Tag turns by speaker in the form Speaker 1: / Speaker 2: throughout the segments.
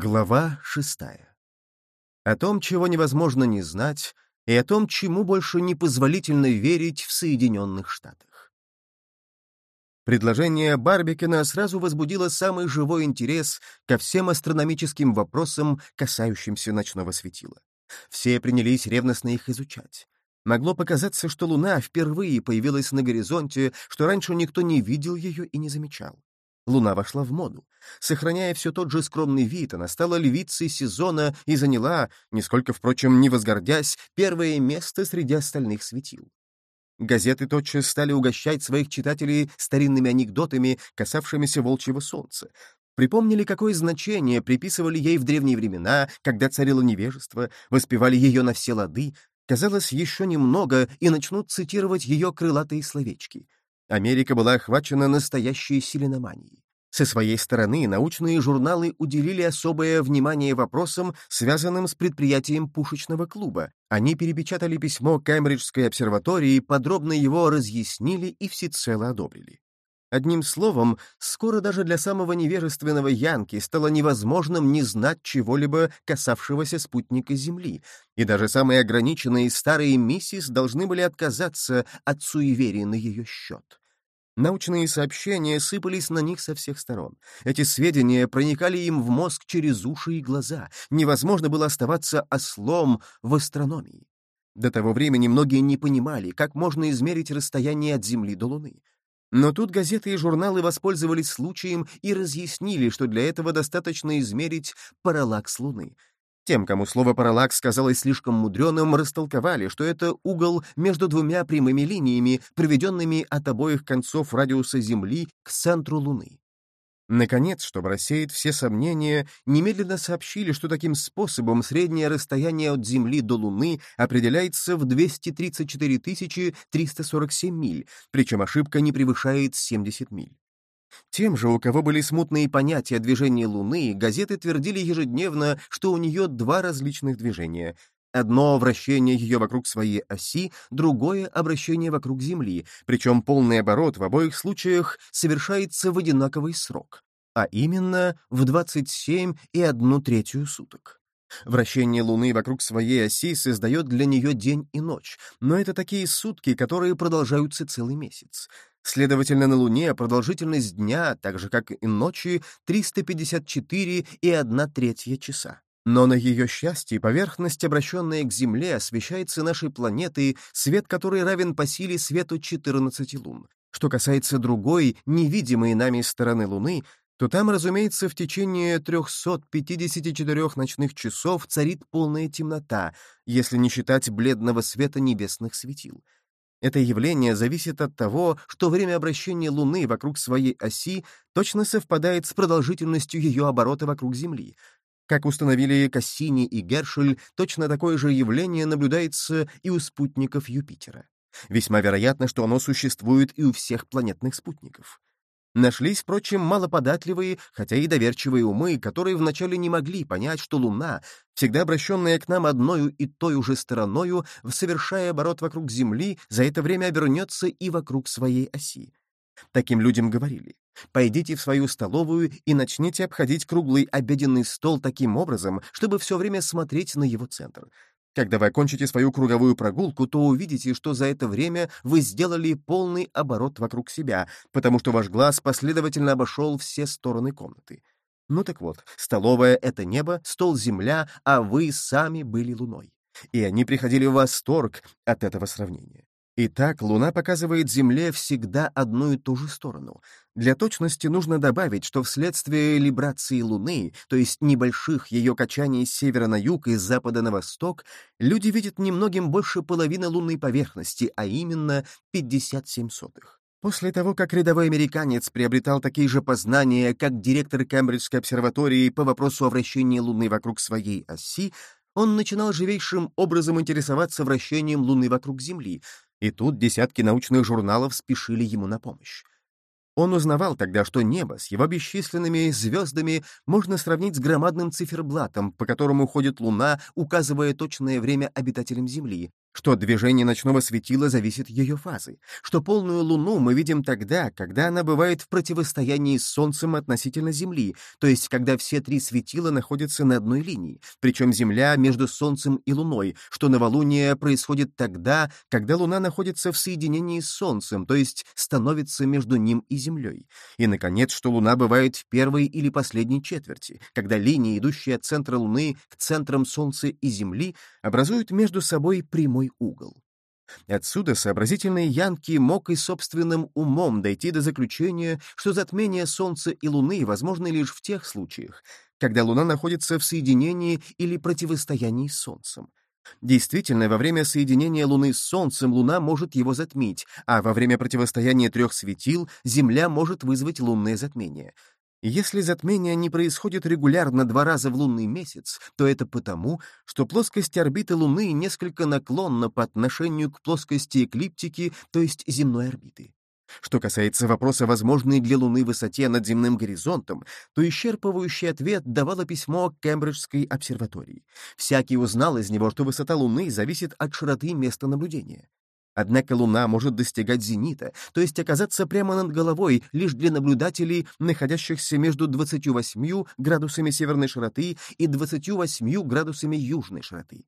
Speaker 1: Глава шестая. О том, чего невозможно не знать, и о том, чему больше непозволительно верить в Соединенных Штатах. Предложение Барбикена сразу возбудило самый живой интерес ко всем астрономическим вопросам, касающимся ночного светила. Все принялись ревностно их изучать. Могло показаться, что Луна впервые появилась на горизонте, что раньше никто не видел ее и не замечал. Луна вошла в моду. Сохраняя все тот же скромный вид, она стала львицей сезона и заняла, нисколько, впрочем, не возгордясь, первое место среди остальных светил. Газеты тотчас стали угощать своих читателей старинными анекдотами, касавшимися волчьего солнца. Припомнили, какое значение приписывали ей в древние времена, когда царило невежество, воспевали ее на все лады. Казалось, еще немного, и начнут цитировать ее крылатые словечки — Америка была охвачена настоящей селеноманией. Со своей стороны научные журналы уделили особое внимание вопросам, связанным с предприятием пушечного клуба. Они перепечатали письмо Кембриджской обсерватории, подробно его разъяснили и всецело одобрили. Одним словом, скоро даже для самого невежественного Янки стало невозможным не знать чего-либо, касавшегося спутника Земли, и даже самые ограниченные старые миссис должны были отказаться от суеверий на ее счет. Научные сообщения сыпались на них со всех сторон. Эти сведения проникали им в мозг через уши и глаза. Невозможно было оставаться ослом в астрономии. До того времени многие не понимали, как можно измерить расстояние от Земли до Луны. Но тут газеты и журналы воспользовались случаем и разъяснили, что для этого достаточно измерить параллакс Луны. Тем, кому слово «параллакс» казалось слишком мудреным, растолковали, что это угол между двумя прямыми линиями, приведенными от обоих концов радиуса Земли к центру Луны. Наконец, чтобы рассеять все сомнения, немедленно сообщили, что таким способом среднее расстояние от Земли до Луны определяется в 234 347 миль, причем ошибка не превышает 70 миль. Тем же, у кого были смутные понятия о движении Луны, газеты твердили ежедневно, что у нее два различных движения. Одно — вращение ее вокруг своей оси, другое — обращение вокруг Земли, причем полный оборот в обоих случаях совершается в одинаковый срок, а именно в 27 и одну третью суток. Вращение Луны вокруг своей оси создает для нее день и ночь, но это такие сутки, которые продолжаются целый месяц. Следовательно, на Луне продолжительность дня, так же как и ночи, 354 и 1 третья часа. Но на ее счастье поверхность, обращенная к Земле, освещается нашей планетой, свет которой равен по силе свету 14 лун. Что касается другой, невидимой нами стороны Луны, то там, разумеется, в течение 354 ночных часов царит полная темнота, если не считать бледного света небесных светил. Это явление зависит от того, что время обращения Луны вокруг своей оси точно совпадает с продолжительностью ее оборота вокруг Земли. Как установили Кассини и Гершель, точно такое же явление наблюдается и у спутников Юпитера. Весьма вероятно, что оно существует и у всех планетных спутников. Нашлись, впрочем, малоподатливые, хотя и доверчивые умы, которые вначале не могли понять, что Луна, всегда обращенная к нам одною и той же стороною, совершая оборот вокруг Земли, за это время обернется и вокруг своей оси. Таким людям говорили, пойдите в свою столовую и начните обходить круглый обеденный стол таким образом, чтобы все время смотреть на его центр. Когда вы окончите свою круговую прогулку, то увидите, что за это время вы сделали полный оборот вокруг себя, потому что ваш глаз последовательно обошел все стороны комнаты. Ну так вот, столовая — это небо, стол — земля, а вы сами были луной. И они приходили в восторг от этого сравнения. Итак, Луна показывает Земле всегда одну и ту же сторону. Для точности нужно добавить, что вследствие либрации Луны, то есть небольших ее качаний с севера на юг и с запада на восток, люди видят немногим больше половины лунной поверхности, а именно 57 сотых. После того, как рядовой американец приобретал такие же познания, как директор Кембриджской обсерватории по вопросу о вращении Луны вокруг своей оси, он начинал живейшим образом интересоваться вращением Луны вокруг Земли, и тут десятки научных журналов спешили ему на помощь. Он узнавал тогда, что небо с его бесчисленными звездами можно сравнить с громадным циферблатом, по которому ходит Луна, указывая точное время обитателям Земли, что от движения ночного светила зависит ее фазы, что полную луну мы видим тогда, когда она бывает в противостоянии с Солнцем относительно Земли, то есть когда все три светила находятся на одной линии, причем Земля между Солнцем и Луной, что новолуние происходит тогда, когда Луна находится в соединении с Солнцем, то есть становится между ним и Землей. И, наконец, что Луна бывает в первой или последней четверти, когда линии, идущие от центра Луны к центрам Солнца и Земли, образуют между собой прямой угол. Отсюда сообразительный Янки мог и собственным умом дойти до заключения, что затмение Солнца и Луны возможно лишь в тех случаях, когда Луна находится в соединении или противостоянии с Солнцем. Действительно, во время соединения Луны с Солнцем Луна может его затмить, а во время противостояния трех светил Земля может вызвать лунное затмение. Если затмение не происходит регулярно два раза в лунный месяц, то это потому, что плоскость орбиты Луны несколько наклонна по отношению к плоскости эклиптики, то есть земной орбиты. Что касается вопроса возможной для Луны высоте над земным горизонтом, то исчерпывающий ответ давало письмо Кембриджской обсерватории. Всякий узнал из него, что высота Луны зависит от широты места наблюдения. Однако Луна может достигать зенита, то есть оказаться прямо над головой лишь для наблюдателей, находящихся между 28 градусами северной широты и 28 градусами южной широты.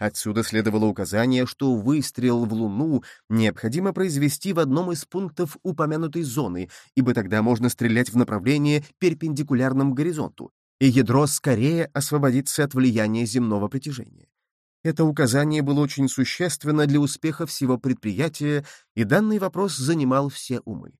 Speaker 1: Отсюда следовало указание, что выстрел в Луну необходимо произвести в одном из пунктов упомянутой зоны, ибо тогда можно стрелять в направлении перпендикулярном горизонту, и ядро скорее освободится от влияния земного притяжения. Это указание было очень существенно для успеха всего предприятия, и данный вопрос занимал все умы.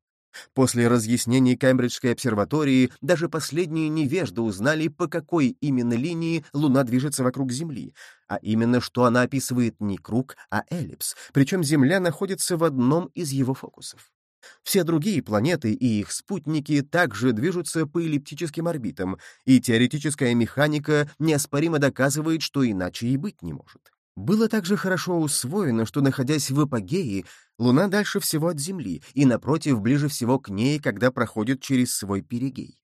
Speaker 1: После разъяснений Кембриджской обсерватории даже последние невежды узнали, по какой именно линии Луна движется вокруг Земли, а именно, что она описывает не круг, а эллипс, причем Земля находится в одном из его фокусов. Все другие планеты и их спутники также движутся по эллиптическим орбитам, и теоретическая механика неоспоримо доказывает, что иначе и быть не может. Было также хорошо усвоено, что, находясь в апогее, Луна дальше всего от Земли, и, напротив, ближе всего к ней, когда проходит через свой перигей.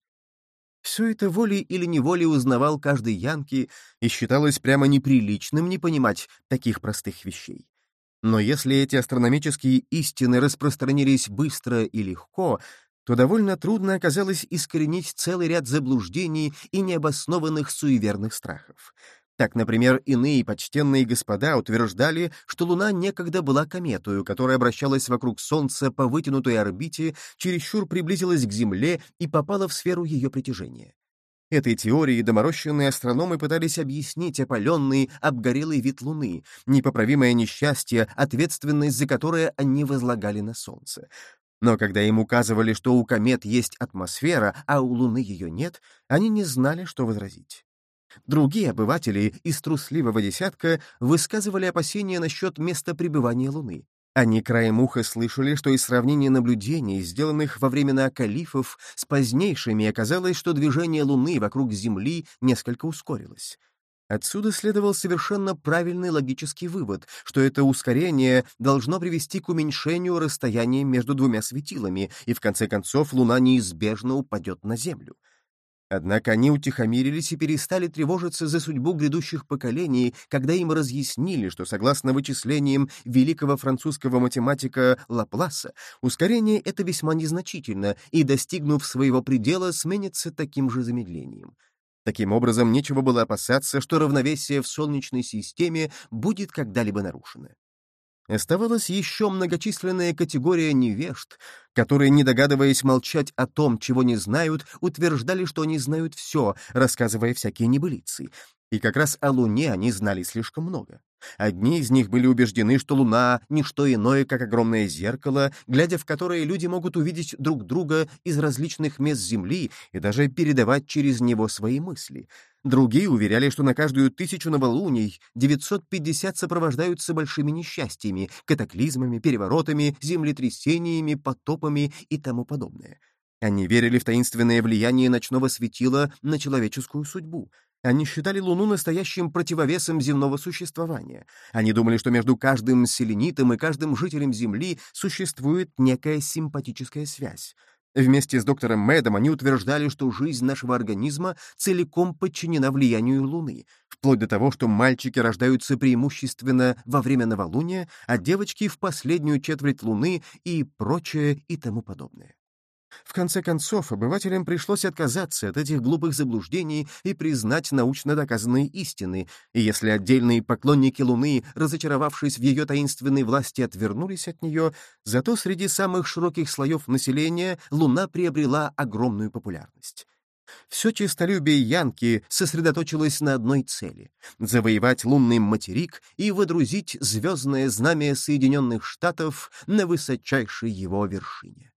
Speaker 1: Все это волей или неволей узнавал каждый Янки, и считалось прямо неприличным не понимать таких простых вещей. Но если эти астрономические истины распространились быстро и легко, то довольно трудно оказалось искоренить целый ряд заблуждений и необоснованных суеверных страхов. Так, например, иные почтенные господа утверждали, что Луна некогда была кометою, которая обращалась вокруг Солнца по вытянутой орбите, чересчур приблизилась к Земле и попала в сферу ее притяжения. Этой теорией доморощенные астрономы пытались объяснить опаленный, обгорелый вид Луны, непоправимое несчастье, ответственность за которое они возлагали на Солнце. Но когда им указывали, что у комет есть атмосфера, а у Луны ее нет, они не знали, что возразить. Другие обыватели из трусливого десятка высказывали опасения насчет места пребывания Луны. Они краем уха слышали, что из сравнения наблюдений, сделанных во времена калифов, с позднейшими оказалось, что движение Луны вокруг Земли несколько ускорилось. Отсюда следовал совершенно правильный логический вывод, что это ускорение должно привести к уменьшению расстояния между двумя светилами, и в конце концов Луна неизбежно упадет на Землю. Однако они утихомирились и перестали тревожиться за судьбу грядущих поколений, когда им разъяснили, что, согласно вычислениям великого французского математика Лапласа, ускорение это весьма незначительно и, достигнув своего предела, сменится таким же замедлением. Таким образом, нечего было опасаться, что равновесие в Солнечной системе будет когда-либо нарушено. Оставалась еще многочисленная категория невежд, которые, не догадываясь молчать о том, чего не знают, утверждали, что они знают все, рассказывая всякие небылицы. И как раз о Луне они знали слишком много. Одни из них были убеждены, что Луна — ничто иное, как огромное зеркало, глядя в которое люди могут увидеть друг друга из различных мест Земли и даже передавать через него свои мысли — Другие уверяли, что на каждую тысячу новолуний 950 сопровождаются большими несчастьями, катаклизмами, переворотами, землетрясениями, потопами и тому подобное. Они верили в таинственное влияние ночного светила на человеческую судьбу. Они считали Луну настоящим противовесом земного существования. Они думали, что между каждым селенитом и каждым жителем Земли существует некая симпатическая связь. Вместе с доктором Мэдом они утверждали, что жизнь нашего организма целиком подчинена влиянию Луны, вплоть до того, что мальчики рождаются преимущественно во время новолуния, а девочки — в последнюю четверть Луны и прочее и тому подобное. В конце концов, обывателям пришлось отказаться от этих глупых заблуждений и признать научно доказанные истины, и если отдельные поклонники Луны, разочаровавшись в ее таинственной власти, отвернулись от нее, зато среди самых широких слоев населения Луна приобрела огромную популярность. Все честолюбие Янки сосредоточилось на одной цели — завоевать лунный материк и водрузить звездное знамя Соединенных Штатов на высочайшей его вершине.